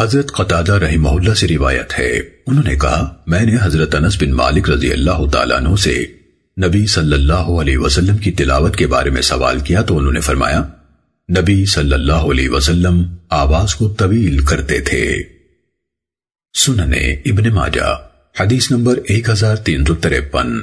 حضرت قطادہ رحمہ اللہ سے روایت ہے۔ انہوں نے کہا، میں نے حضرت انس بن مالک رضی اللہ تعالیٰ عنہ سے نبی صلی اللہ علیہ وسلم کی تلاوت کے بارے میں سوال کیا تو انہوں نے فرمایا، نبی صلی اللہ علیہ وسلم آواز کو طویل کرتے تھے۔ سننے ابن ماجہ، حدیث نمبر ایک ہزار تین سو تریپن